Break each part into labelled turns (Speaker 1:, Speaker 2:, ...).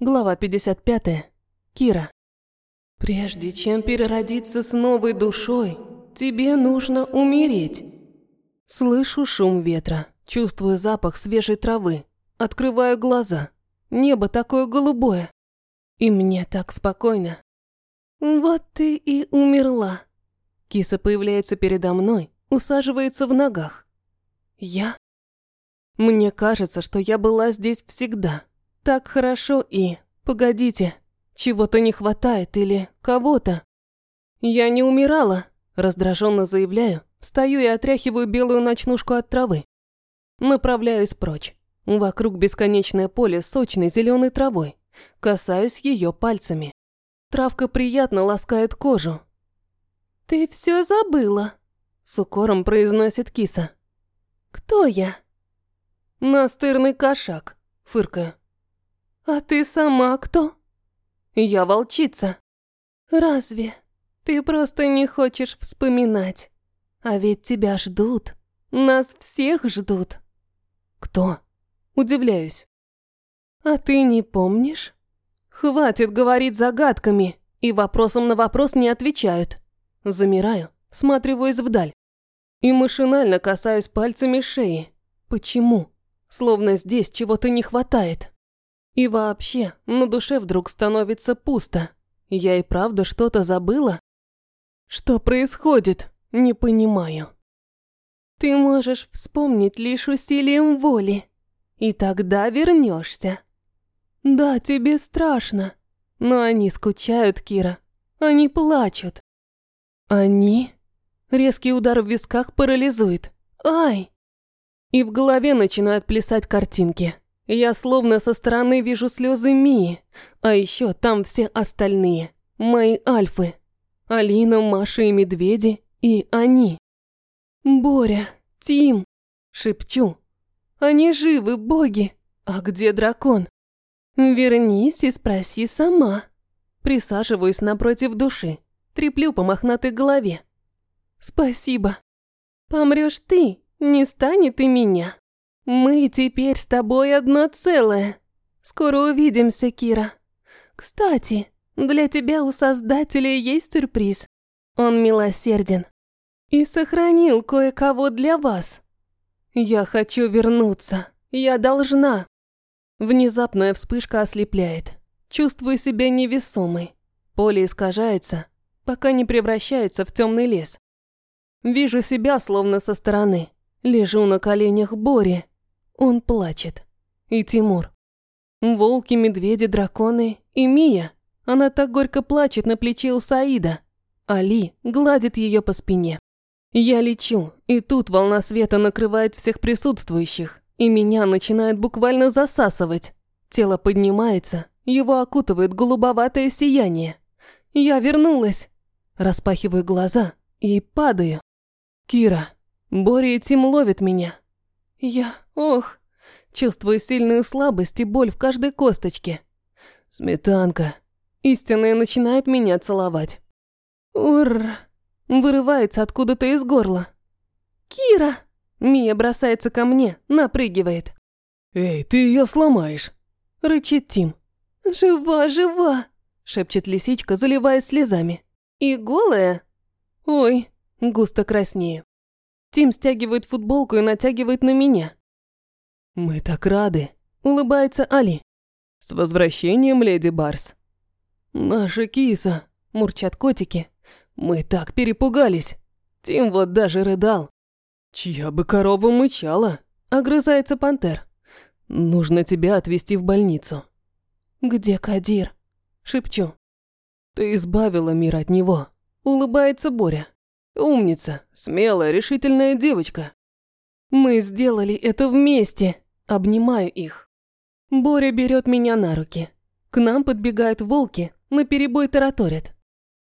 Speaker 1: Глава 55. Кира. Прежде чем переродиться с новой душой, тебе нужно умереть. Слышу шум ветра, чувствую запах свежей травы, открываю глаза. Небо такое голубое. И мне так спокойно. Вот ты и умерла. Киса появляется передо мной, усаживается в ногах. Я? Мне кажется, что я была здесь всегда. Так хорошо и... Погодите, чего-то не хватает или кого-то. Я не умирала, раздраженно заявляю, стою и отряхиваю белую ночнушку от травы. Направляюсь прочь. Вокруг бесконечное поле с сочной зеленой травой. Касаюсь ее пальцами. Травка приятно ласкает кожу. «Ты все забыла», – с укором произносит киса. «Кто я?» «Настырный кошак», – фыркаю. «А ты сама кто?» «Я волчица». «Разве? Ты просто не хочешь вспоминать. А ведь тебя ждут. Нас всех ждут». «Кто?» Удивляюсь. «А ты не помнишь?» «Хватит говорить загадками, и вопросом на вопрос не отвечают». Замираю, сматриваюсь вдаль. И машинально касаюсь пальцами шеи. Почему? Словно здесь чего-то не хватает. И вообще, на душе вдруг становится пусто. Я и правда что-то забыла? Что происходит? Не понимаю. Ты можешь вспомнить лишь усилием воли. И тогда вернешься. Да, тебе страшно. Но они скучают, Кира. Они плачут. Они? Резкий удар в висках парализует. Ай! И в голове начинают плясать картинки. Я словно со стороны вижу слезы Мии, а еще там все остальные, мои альфы. Алина, Маша и Медведи, и они. Боря, Тим, шепчу. Они живы, боги. А где дракон? Вернись и спроси сама. Присаживаюсь напротив души, треплю по мохнатой голове. Спасибо. Помрешь ты, не станет и меня. Мы теперь с тобой одно целое. Скоро увидимся, Кира. Кстати, для тебя у Создателя есть сюрприз. Он милосерден. И сохранил кое-кого для вас. Я хочу вернуться. Я должна. Внезапная вспышка ослепляет. Чувствую себя невесомой. Поле искажается, пока не превращается в темный лес. Вижу себя словно со стороны. Лежу на коленях Бори, он плачет. И Тимур. Волки, медведи, драконы и Мия. Она так горько плачет на плече у Саида. Али гладит ее по спине. Я лечу, и тут волна света накрывает всех присутствующих, и меня начинает буквально засасывать. Тело поднимается, его окутывает голубоватое сияние. Я вернулась. Распахиваю глаза и падаю. Кира, Бори и Тим ловят меня. Я Ох, чувствую сильную слабость и боль в каждой косточке. Сметанка. Истинная начинает меня целовать. Ур! Вырывается откуда-то из горла. Кира! Мия бросается ко мне, напрыгивает. «Эй, ты ее сломаешь!» Рычит Тим. «Жива, жива!» Шепчет лисичка, заливаясь слезами. «И голая?» «Ой!» Густо краснею. Тим стягивает футболку и натягивает на меня. «Мы так рады», – улыбается Али. «С возвращением, леди Барс». «Наша киса», – мурчат котики. «Мы так перепугались. Тим вот даже рыдал». «Чья бы корова мычала?» – огрызается пантер. «Нужно тебя отвезти в больницу». «Где Кадир?» – шепчу. «Ты избавила мир от него», – улыбается Боря. «Умница, смелая, решительная девочка». «Мы сделали это вместе», Обнимаю их. Боря берет меня на руки. К нам подбегают волки, на перебой тараторят.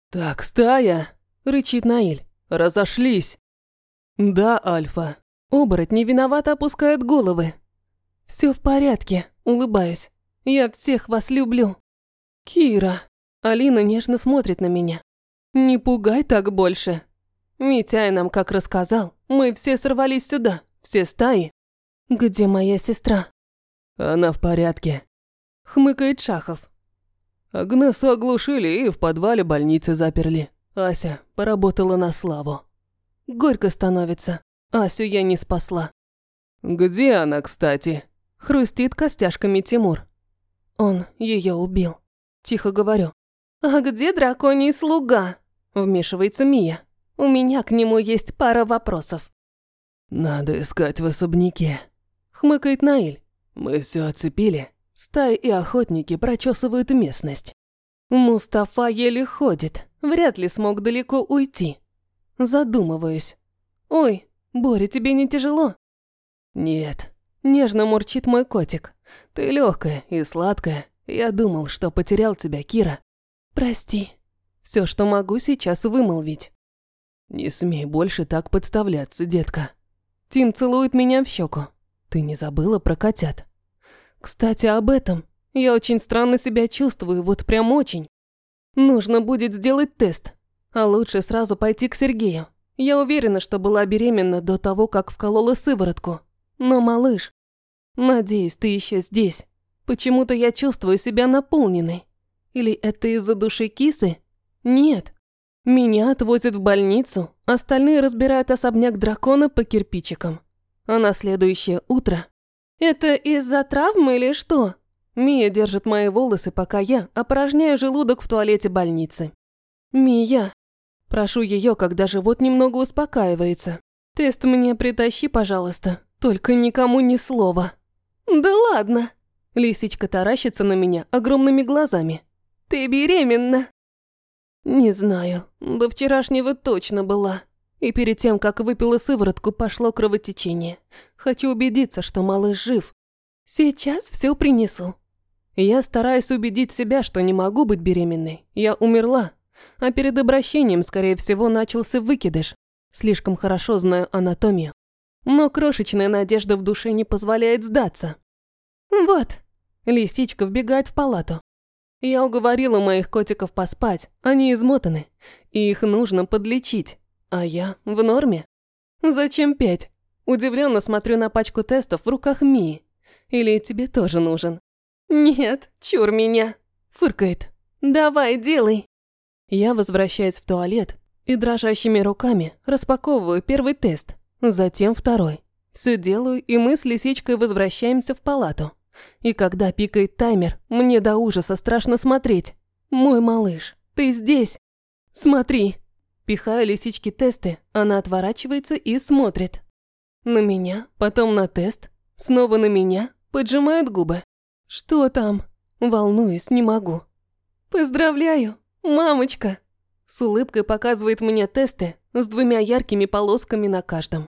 Speaker 1: «Так, стая!» – рычит Наиль. «Разошлись!» «Да, Альфа». Оборотни виновато опускают головы. «Все в порядке», – улыбаюсь. «Я всех вас люблю». «Кира». Алина нежно смотрит на меня. «Не пугай так больше». Митяй нам как рассказал, мы все сорвались сюда, все стаи, «Где моя сестра?» «Она в порядке». Хмыкает Шахов. Агнесу оглушили и в подвале больницы заперли. Ася поработала на славу. Горько становится. Асю я не спасла. «Где она, кстати?» Хрустит костяшками Тимур. Он ее убил. Тихо говорю. «А где драконий слуга?» Вмешивается Мия. У меня к нему есть пара вопросов.
Speaker 2: «Надо искать в особняке», —
Speaker 1: хмыкает Наиль.
Speaker 2: «Мы все оцепили. Стаи и охотники прочесывают местность».
Speaker 1: Мустафа еле ходит, вряд ли смог далеко уйти. Задумываюсь. «Ой, Боря, тебе не тяжело?»
Speaker 2: «Нет», –
Speaker 1: нежно мурчит мой котик.
Speaker 2: «Ты легкая и сладкая. Я думал, что потерял тебя, Кира».
Speaker 1: «Прости». Все, что могу сейчас вымолвить.
Speaker 2: «Не смей больше так подставляться, детка».
Speaker 1: Тим целует меня в щеку. «Ты не забыла про котят?» «Кстати, об этом. Я очень странно себя чувствую, вот прям очень. Нужно будет сделать тест, а лучше сразу пойти к Сергею. Я уверена, что была беременна до того, как вколола сыворотку. Но, малыш, надеюсь, ты еще здесь. Почему-то я чувствую себя наполненной. Или это из-за души кисы? Нет. Меня отвозят в больницу, остальные разбирают особняк дракона по кирпичикам. А на следующее утро... Это из-за травмы или что? Мия держит мои волосы, пока я опорожняю желудок в туалете больницы. Мия, Прошу ее, когда живот немного успокаивается. Тест мне притащи, пожалуйста. Только никому ни слова. Да ладно. Лисичка таращится на меня огромными глазами. Ты беременна? Не знаю. До вчерашнего точно была. И перед тем, как выпила сыворотку, пошло кровотечение. Хочу убедиться, что малыш жив. Сейчас все принесу. Я стараюсь убедить себя, что не могу быть беременной. Я умерла, а перед обращением, скорее всего, начался выкидыш. Слишком хорошо знаю анатомию. Но крошечная надежда в душе не позволяет сдаться. Вот. Лисичка вбегает в палату. Я уговорила моих котиков поспать, они измотаны, и их нужно подлечить, а я в норме. Зачем пять? Удивленно смотрю на пачку тестов в руках Мии. Или тебе тоже нужен? Нет, чур меня. Фыркает. Давай, делай. Я возвращаюсь в туалет и дрожащими руками распаковываю первый тест, затем второй. Все делаю, и мы с лисичкой возвращаемся в палату. И когда пикает таймер, мне до ужаса страшно смотреть. Мой малыш, ты здесь? Смотри. Пихаю лисичке тесты, она отворачивается и смотрит. На меня, потом на тест, снова на меня, поджимают губы. Что там? Волнуюсь, не могу. Поздравляю, «Мамочка!» С улыбкой показывает мне тесты с двумя яркими полосками на каждом.